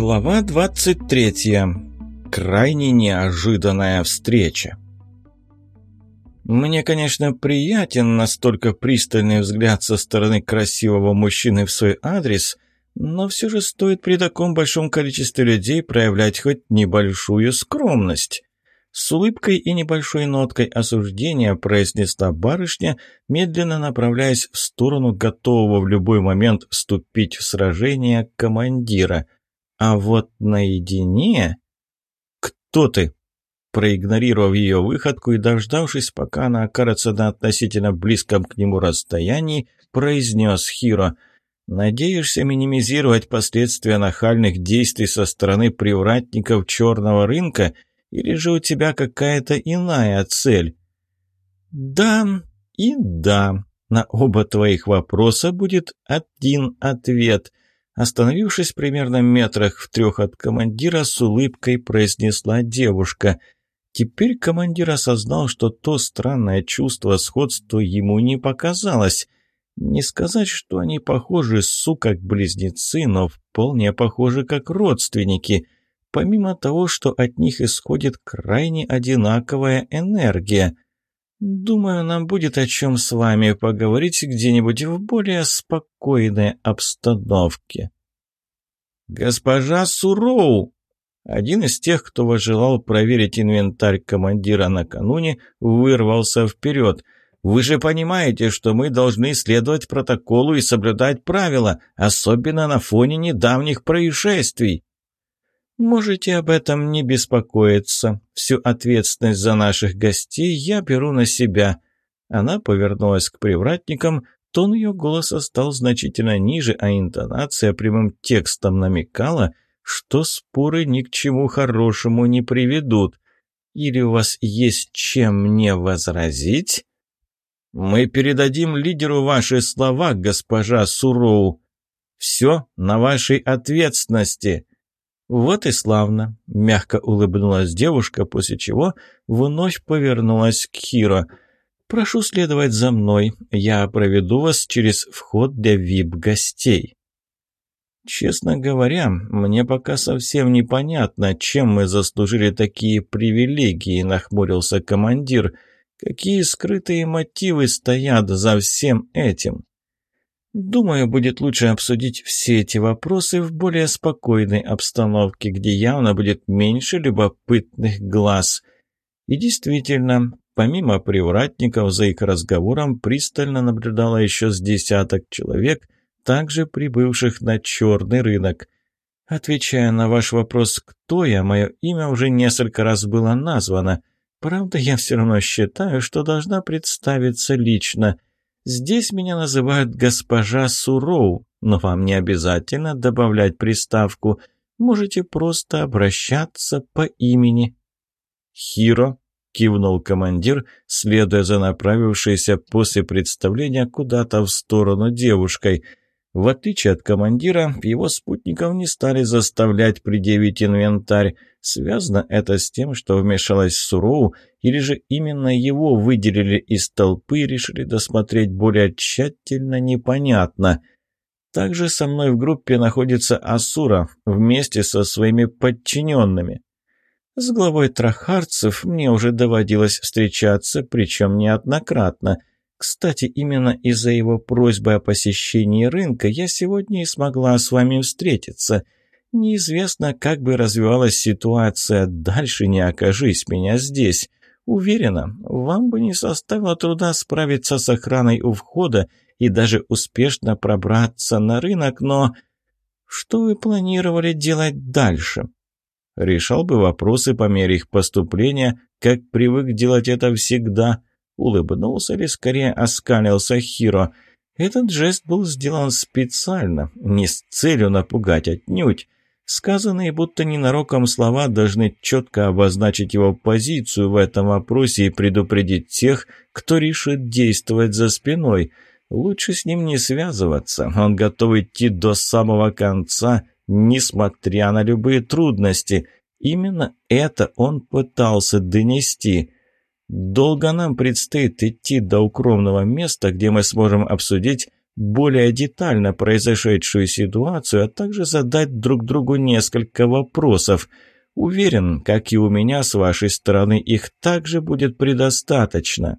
Глава 23. Крайне неожиданная встреча. Мне, конечно, приятен настолько пристальный взгляд со стороны красивого мужчины в свой адрес, но все же стоит при таком большом количестве людей проявлять хоть небольшую скромность. С улыбкой и небольшой ноткой осуждения произнесла барышня, медленно направляясь в сторону готового в любой момент вступить в сражение командира – а вот наедине... «Кто ты?» Проигнорировав ее выходку и дождавшись, пока она окажется на относительно близком к нему расстоянии, произнес Хиро. «Надеешься минимизировать последствия нахальных действий со стороны привратников черного рынка, или же у тебя какая-то иная цель?» «Да и да. На оба твоих вопроса будет один ответ. Остановившись примерно метрах в трех от командира, с улыбкой произнесла девушка. Теперь командир осознал, что то странное чувство сходства ему не показалось. Не сказать, что они похожи су как близнецы, но вполне похожи как родственники. Помимо того, что от них исходит крайне одинаковая энергия. Думаю, нам будет о чем с вами поговорить где-нибудь в более спокойной обстановке. «Госпожа Суроу!» Один из тех, кто возжелал проверить инвентарь командира накануне, вырвался вперед. «Вы же понимаете, что мы должны следовать протоколу и соблюдать правила, особенно на фоне недавних происшествий». «Можете об этом не беспокоиться. Всю ответственность за наших гостей я беру на себя». Она повернулась к привратникам, Тон ее голоса стал значительно ниже, а интонация прямым текстом намекала, что споры ни к чему хорошему не приведут. Или у вас есть чем мне возразить? Мы передадим лидеру ваши слова, госпожа Суроу. Все на вашей ответственности. Вот и славно, мягко улыбнулась девушка, после чего вновь повернулась к Хиро – «Прошу следовать за мной. Я проведу вас через вход для вип-гостей». «Честно говоря, мне пока совсем непонятно, чем мы заслужили такие привилегии», — нахмурился командир. «Какие скрытые мотивы стоят за всем этим?» «Думаю, будет лучше обсудить все эти вопросы в более спокойной обстановке, где явно будет меньше любопытных глаз». И действительно, Помимо привратников, за их разговором пристально наблюдало еще с десяток человек, также прибывших на черный рынок. Отвечая на ваш вопрос «Кто я?», мое имя уже несколько раз было названо. Правда, я все равно считаю, что должна представиться лично. Здесь меня называют госпожа Суроу, но вам не обязательно добавлять приставку. Можете просто обращаться по имени. Хиро кивнул командир, следуя за направившейся после представления куда-то в сторону девушкой. В отличие от командира, его спутников не стали заставлять предъявить инвентарь. Связано это с тем, что вмешалась Суроу, или же именно его выделили из толпы и решили досмотреть более тщательно, непонятно. Также со мной в группе находится Асура вместе со своими подчиненными. С главой трахарцев мне уже доводилось встречаться, причем неоднократно. Кстати, именно из-за его просьбы о посещении рынка я сегодня и смогла с вами встретиться. Неизвестно, как бы развивалась ситуация дальше, не окажись меня здесь. Уверена, вам бы не составило труда справиться с охраной у входа и даже успешно пробраться на рынок, но... Что вы планировали делать дальше?» решал бы вопросы по мере их поступления, как привык делать это всегда. Улыбнулся или скорее оскалился Хиро. Этот жест был сделан специально, не с целью напугать отнюдь. Сказанные будто ненароком слова должны четко обозначить его позицию в этом вопросе и предупредить тех, кто решит действовать за спиной. Лучше с ним не связываться, он готов идти до самого конца несмотря на любые трудности. Именно это он пытался донести. Долго нам предстоит идти до укромного места, где мы сможем обсудить более детально произошедшую ситуацию, а также задать друг другу несколько вопросов. Уверен, как и у меня с вашей стороны, их также будет предостаточно.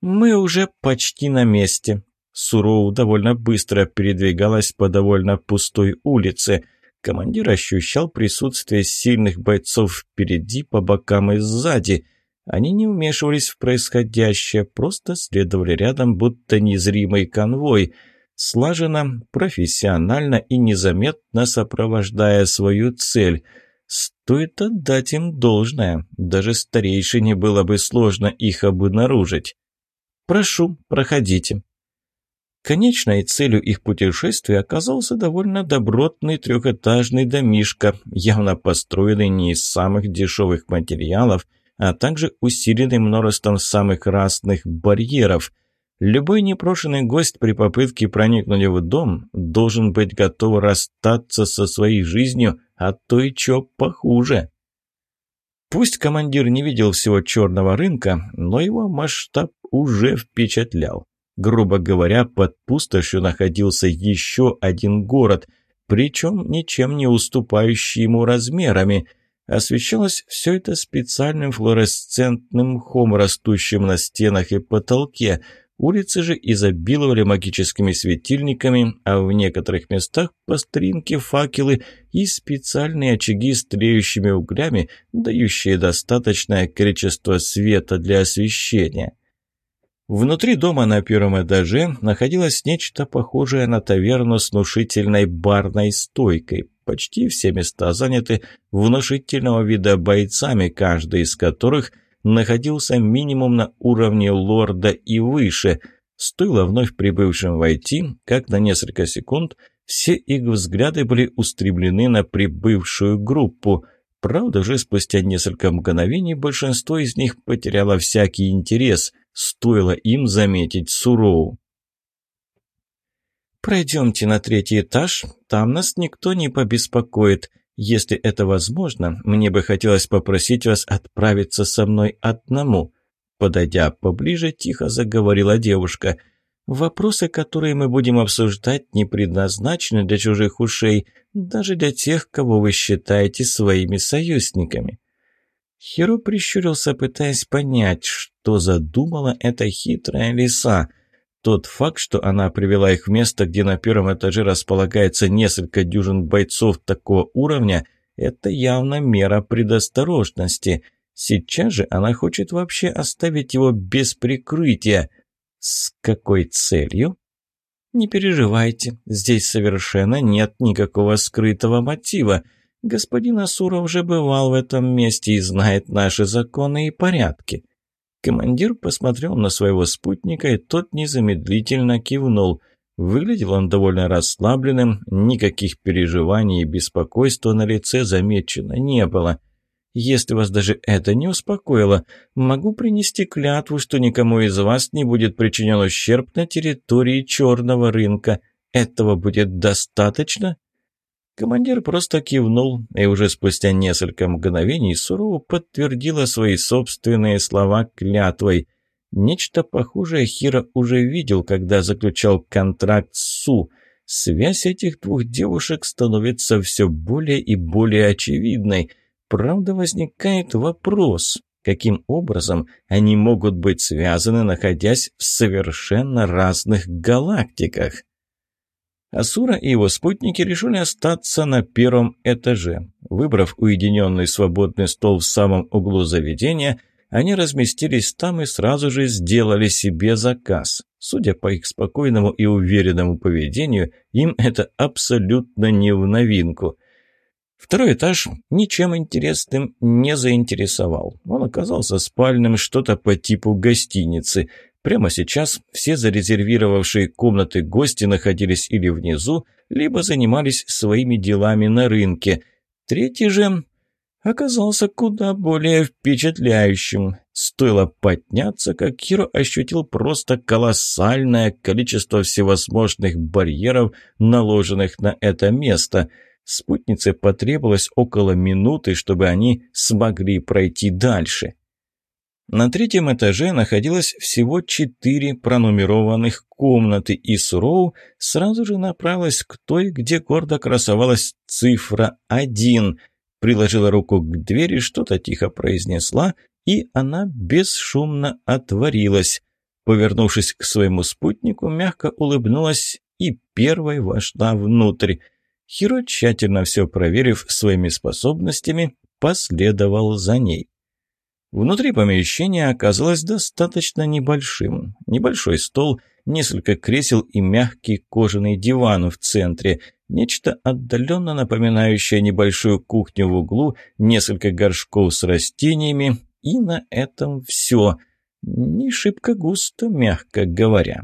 Мы уже почти на месте. Суроу довольно быстро передвигалась по довольно пустой улице. Командир ощущал присутствие сильных бойцов впереди, по бокам и сзади. Они не вмешивались в происходящее, просто следовали рядом, будто незримый конвой, слаженно, профессионально и незаметно сопровождая свою цель. Стоит отдать им должное, даже старейшине было бы сложно их обнаружить. «Прошу, проходите», Конечной целью их путешествия оказался довольно добротный трехэтажный домишко, явно построенный не из самых дешевых материалов, а также усиленный множеством самых разных барьеров. Любой непрошенный гость при попытке проникнуть в дом должен быть готов расстаться со своей жизнью, а то и чё похуже. Пусть командир не видел всего черного рынка, но его масштаб уже впечатлял. Грубо говоря, под пустошью находился еще один город, причем ничем не уступающий ему размерами. Освещалось все это специальным флуоресцентным мхом, растущим на стенах и потолке. Улицы же изобиловали магическими светильниками, а в некоторых местах по старинке факелы и специальные очаги с тлеющими углями, дающие достаточное количество света для освещения. Внутри дома на первом этаже находилось нечто похожее на таверну с внушительной барной стойкой. Почти все места заняты внушительного вида бойцами, каждый из которых находился минимум на уровне лорда и выше. Стоило вновь прибывшим войти, как на несколько секунд все их взгляды были устремлены на прибывшую группу. Правда, уже спустя несколько мгновений большинство из них потеряло всякий интерес – Стоило им заметить Суроу. «Пройдемте на третий этаж, там нас никто не побеспокоит. Если это возможно, мне бы хотелось попросить вас отправиться со мной одному». Подойдя поближе, тихо заговорила девушка. «Вопросы, которые мы будем обсуждать, не предназначены для чужих ушей, даже для тех, кого вы считаете своими союзниками». Хиро прищурился, пытаясь понять, что задумала эта хитрая лиса. Тот факт, что она привела их в место, где на первом этаже располагается несколько дюжин бойцов такого уровня, это явно мера предосторожности. Сейчас же она хочет вообще оставить его без прикрытия. С какой целью? Не переживайте, здесь совершенно нет никакого скрытого мотива. Господин Асуров уже бывал в этом месте и знает наши законы и порядки». Командир посмотрел на своего спутника, и тот незамедлительно кивнул. Выглядел он довольно расслабленным, никаких переживаний и беспокойства на лице замечено не было. «Если вас даже это не успокоило, могу принести клятву, что никому из вас не будет причинен ущерб на территории черного рынка. Этого будет достаточно?» Командир просто кивнул, и уже спустя несколько мгновений сурово подтвердила свои собственные слова клятвой. Нечто похожее Хира уже видел, когда заключал контракт с Су. Связь этих двух девушек становится все более и более очевидной. Правда, возникает вопрос, каким образом они могут быть связаны, находясь в совершенно разных галактиках? Асура и его спутники решили остаться на первом этаже. Выбрав уединенный свободный стол в самом углу заведения, они разместились там и сразу же сделали себе заказ. Судя по их спокойному и уверенному поведению, им это абсолютно не в новинку. Второй этаж ничем интересным не заинтересовал. Он оказался спальным, что-то по типу гостиницы – Прямо сейчас все зарезервировавшие комнаты гости находились или внизу, либо занимались своими делами на рынке. Третий же оказался куда более впечатляющим. Стоило подняться, как Киро ощутил просто колоссальное количество всевозможных барьеров, наложенных на это место. Спутнице потребовалось около минуты, чтобы они смогли пройти дальше. На третьем этаже находилось всего четыре пронумерованных комнаты, и Суроу сразу же направилась к той, где гордо красовалась цифра один. Приложила руку к двери, что-то тихо произнесла, и она бесшумно отворилась. Повернувшись к своему спутнику, мягко улыбнулась и первой вошла внутрь. Хиро, тщательно все проверив своими способностями, последовал за ней. Внутри помещения оказалось достаточно небольшим. Небольшой стол, несколько кресел и мягкий кожаный диван в центре. Нечто отдаленно напоминающее небольшую кухню в углу, несколько горшков с растениями. И на этом все. Не шибко густо, мягко говоря.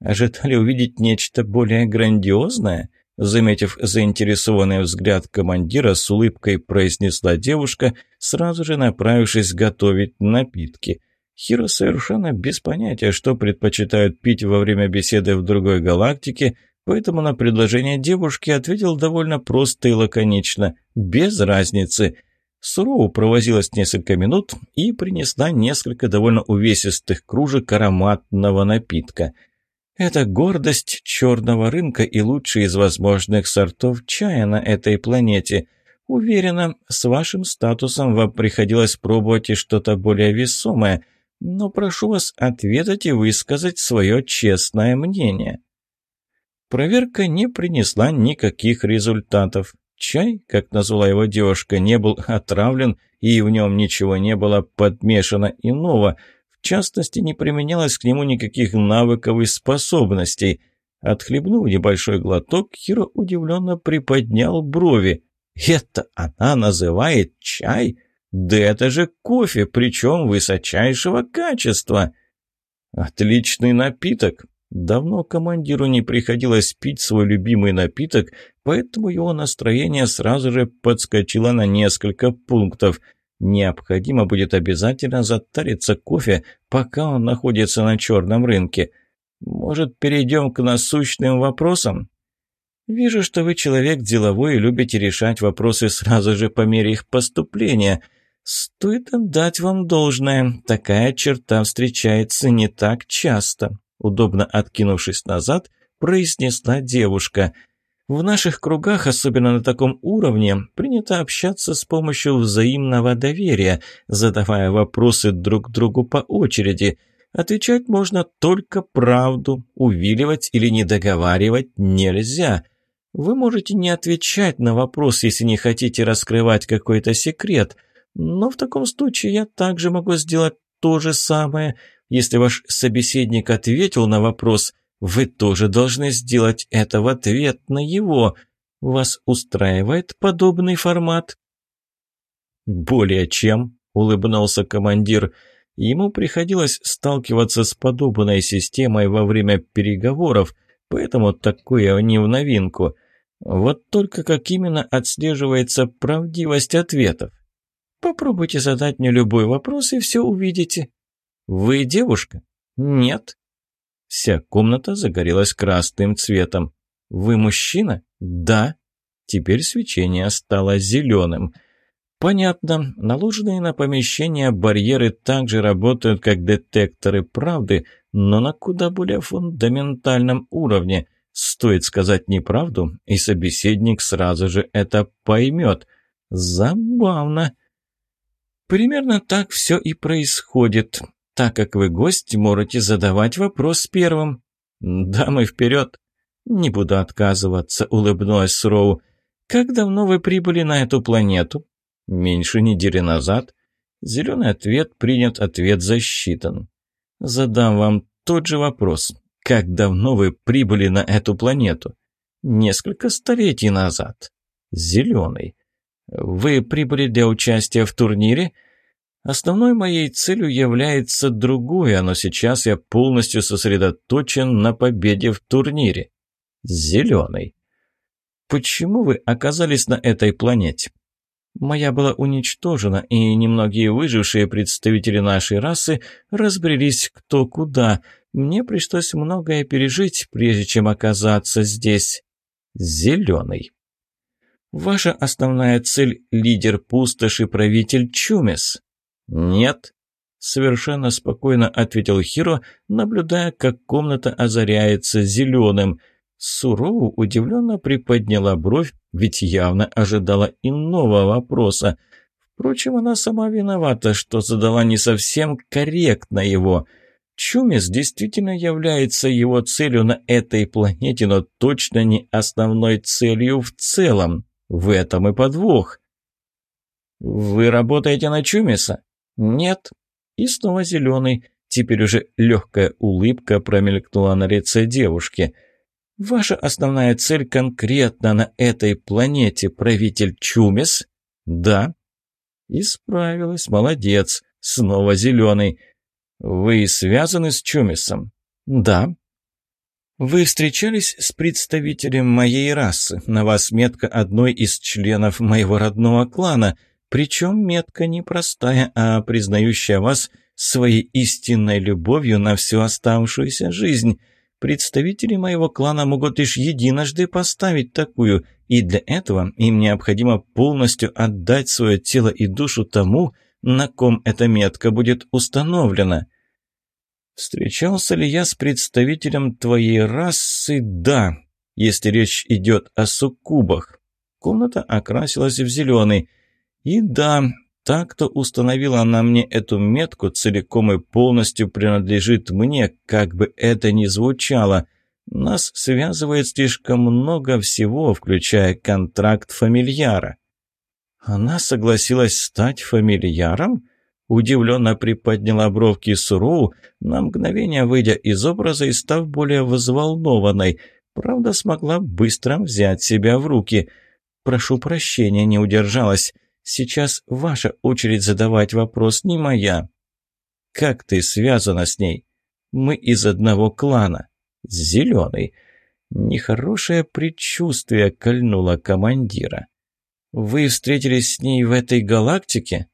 Ожидали увидеть нечто более грандиозное? Заметив заинтересованный взгляд командира, с улыбкой произнесла девушка, сразу же направившись готовить напитки. Хиро совершенно без понятия, что предпочитают пить во время беседы в другой галактике, поэтому на предложение девушки ответил довольно просто и лаконично, без разницы. Суроу провозилась несколько минут и принесла несколько довольно увесистых кружек ароматного напитка – это гордость черного рынка и лучший из возможных сортов чая на этой планете. Уверена, с вашим статусом вам приходилось пробовать и что-то более весомое, но прошу вас ответить и высказать свое честное мнение. Проверка не принесла никаких результатов. Чай, как назвала его девушка, не был отравлен, и в нем ничего не было подмешано иного – частности, не применялось к нему никаких навыков и способностей. Отхлебнув небольшой глоток, Хиро удивленно приподнял брови. «Это она называет чай? Да это же кофе, причем высочайшего качества!» «Отличный напиток!» Давно командиру не приходилось пить свой любимый напиток, поэтому его настроение сразу же подскочило на несколько пунктов – Необходимо будет обязательно затариться кофе, пока он находится на черном рынке. Может, перейдем к насущным вопросам? Вижу, что вы человек деловой и любите решать вопросы сразу же по мере их поступления. Стоит отдать вам должное, такая черта встречается не так часто. Удобно откинувшись назад, произнесла девушка – в наших кругах, особенно на таком уровне, принято общаться с помощью взаимного доверия, задавая вопросы друг другу по очереди. Отвечать можно только правду, увиливать или не договаривать нельзя. Вы можете не отвечать на вопрос, если не хотите раскрывать какой-то секрет, но в таком случае я также могу сделать то же самое. Если ваш собеседник ответил на вопрос – вы тоже должны сделать это в ответ на его. Вас устраивает подобный формат?» «Более чем», — улыбнулся командир. Ему приходилось сталкиваться с подобной системой во время переговоров, поэтому такое не в новинку. Вот только как именно отслеживается правдивость ответов. Попробуйте задать мне любой вопрос, и все увидите. Вы девушка? Нет. Вся комната загорелась красным цветом. «Вы мужчина?» «Да». Теперь свечение стало зеленым. Понятно, наложенные на помещение барьеры также работают как детекторы правды, но на куда более фундаментальном уровне. Стоит сказать неправду, и собеседник сразу же это поймет. Забавно. Примерно так все и происходит. Так как вы гость, можете задавать вопрос первым. Дамы, вперед!» «Не буду отказываться», — улыбнулась Роу. «Как давно вы прибыли на эту планету?» «Меньше недели назад». Зеленый ответ принят, ответ засчитан. «Задам вам тот же вопрос. Как давно вы прибыли на эту планету?» «Несколько столетий назад». «Зеленый». «Вы прибыли для участия в турнире?» Основной моей целью является другое, но сейчас я полностью сосредоточен на победе в турнире. Зеленый. Почему вы оказались на этой планете? Моя была уничтожена, и немногие выжившие представители нашей расы разбрелись кто куда. Мне пришлось многое пережить, прежде чем оказаться здесь. Зеленый. Ваша основная цель – лидер пустоши, правитель Чумес. «Нет». совершенно спокойно ответил Хиро, наблюдая, как комната озаряется зеленым. Суроу удивленно приподняла бровь, ведь явно ожидала иного вопроса. Впрочем, она сама виновата, что задала не совсем корректно его. Чумис действительно является его целью на этой планете, но точно не основной целью в целом. В этом и подвох. «Вы работаете на Чумиса?» «Нет». И снова зеленый. Теперь уже легкая улыбка промелькнула на лице девушки. «Ваша основная цель конкретно на этой планете, правитель Чумис?» «Да». «Исправилась, молодец. Снова зеленый. Вы связаны с Чумисом?» «Да». «Вы встречались с представителем моей расы. На вас метка одной из членов моего родного клана. Причем метка не простая, а признающая вас своей истинной любовью на всю оставшуюся жизнь. Представители моего клана могут лишь единожды поставить такую, и для этого им необходимо полностью отдать свое тело и душу тому, на ком эта метка будет установлена. Встречался ли я с представителем твоей расы? Да, если речь идет о суккубах. Комната окрасилась в зеленый. И да, та, кто установила на мне эту метку, целиком и полностью принадлежит мне, как бы это ни звучало. Нас связывает слишком много всего, включая контракт фамильяра. Она согласилась стать фамильяром? Удивленно приподняла бровки Суру, на мгновение выйдя из образа и став более взволнованной. Правда, смогла быстро взять себя в руки. «Прошу прощения, не удержалась. Сейчас ваша очередь задавать вопрос, не моя. Как ты связана с ней? Мы из одного клана. Зеленый. Нехорошее предчувствие кольнуло командира. Вы встретились с ней в этой галактике?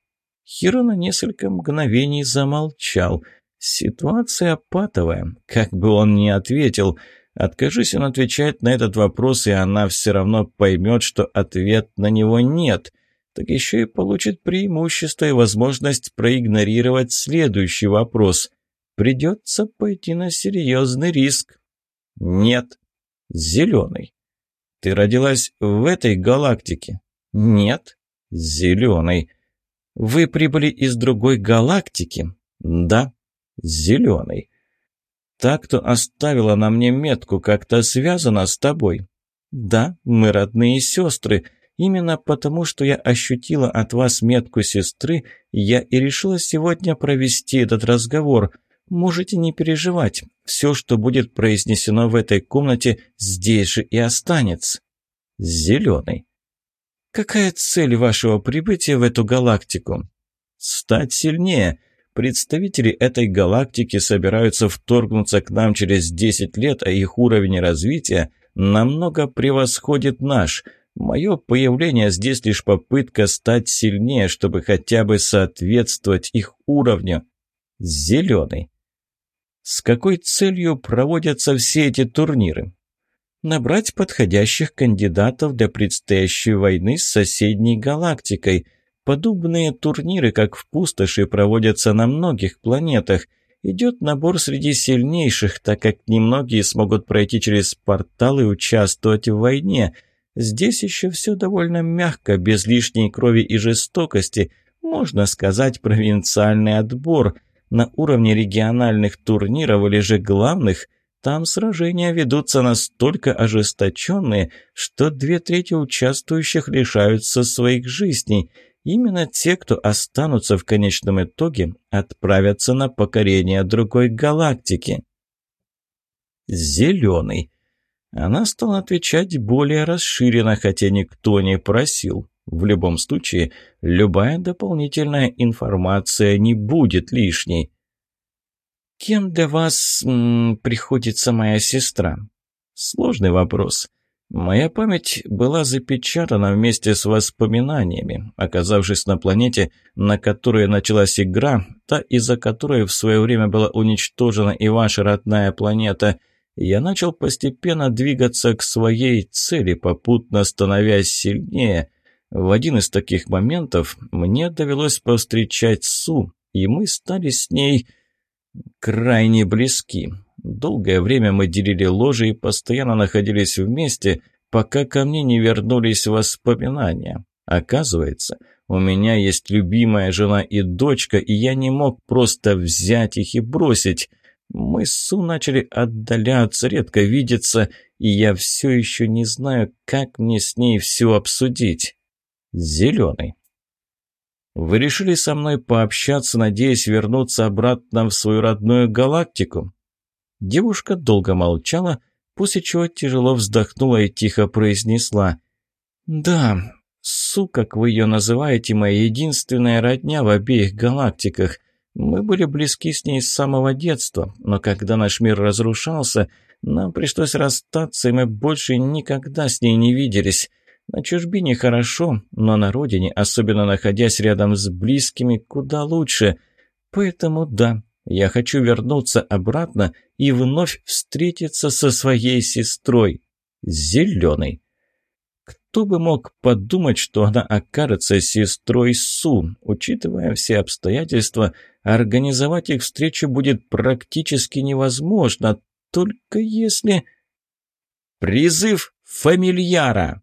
Хиро на несколько мгновений замолчал. Ситуация патовая. Как бы он ни ответил, откажись он отвечать на этот вопрос, и она все равно поймет, что ответ на него нет так еще и получит преимущество и возможность проигнорировать следующий вопрос. Придется пойти на серьезный риск. Нет. Зеленый. Ты родилась в этой галактике? Нет. Зеленый. Вы прибыли из другой галактики? Да. Зеленый. Та, кто оставила на мне метку, как-то связана с тобой? Да, мы родные сестры. Именно потому, что я ощутила от вас метку сестры, я и решила сегодня провести этот разговор. Можете не переживать. Все, что будет произнесено в этой комнате, здесь же и останется. Зеленый. Какая цель вашего прибытия в эту галактику? Стать сильнее. Представители этой галактики собираются вторгнуться к нам через 10 лет, а их уровень развития намного превосходит наш – Мое появление здесь лишь попытка стать сильнее, чтобы хотя бы соответствовать их уровню. Зеленый. С какой целью проводятся все эти турниры? Набрать подходящих кандидатов для предстоящей войны с соседней галактикой. Подобные турниры, как в пустоши, проводятся на многих планетах. Идет набор среди сильнейших, так как немногие смогут пройти через портал и участвовать в войне – Здесь еще все довольно мягко, без лишней крови и жестокости. Можно сказать, провинциальный отбор. На уровне региональных турниров или же главных, там сражения ведутся настолько ожесточенные, что две трети участвующих лишаются своих жизней. Именно те, кто останутся в конечном итоге, отправятся на покорение другой галактики. Зеленый. Она стала отвечать более расширенно, хотя никто не просил. В любом случае, любая дополнительная информация не будет лишней. «Кем для вас м, приходится моя сестра?» Сложный вопрос. Моя память была запечатана вместе с воспоминаниями. Оказавшись на планете, на которой началась игра, та, из-за которой в свое время была уничтожена и ваша родная планета – я начал постепенно двигаться к своей цели, попутно становясь сильнее. В один из таких моментов мне довелось повстречать Су, и мы стали с ней крайне близки. Долгое время мы делили ложи и постоянно находились вместе, пока ко мне не вернулись воспоминания. Оказывается, у меня есть любимая жена и дочка, и я не мог просто взять их и бросить. Мы с Су начали отдаляться, редко видеться, и я все еще не знаю, как мне с ней все обсудить. Зеленый. Вы решили со мной пообщаться, надеясь вернуться обратно в свою родную галактику?» Девушка долго молчала, после чего тяжело вздохнула и тихо произнесла. «Да, Су, как вы ее называете, моя единственная родня в обеих галактиках. Мы были близки с ней с самого детства, но когда наш мир разрушался, нам пришлось расстаться, и мы больше никогда с ней не виделись. На чужбине хорошо, но на родине, особенно находясь рядом с близкими, куда лучше. Поэтому да, я хочу вернуться обратно и вновь встретиться со своей сестрой. Зеленой. Кто бы мог подумать, что она окажется сестрой Су? Учитывая все обстоятельства, организовать их встречу будет практически невозможно, только если... Призыв фамильяра!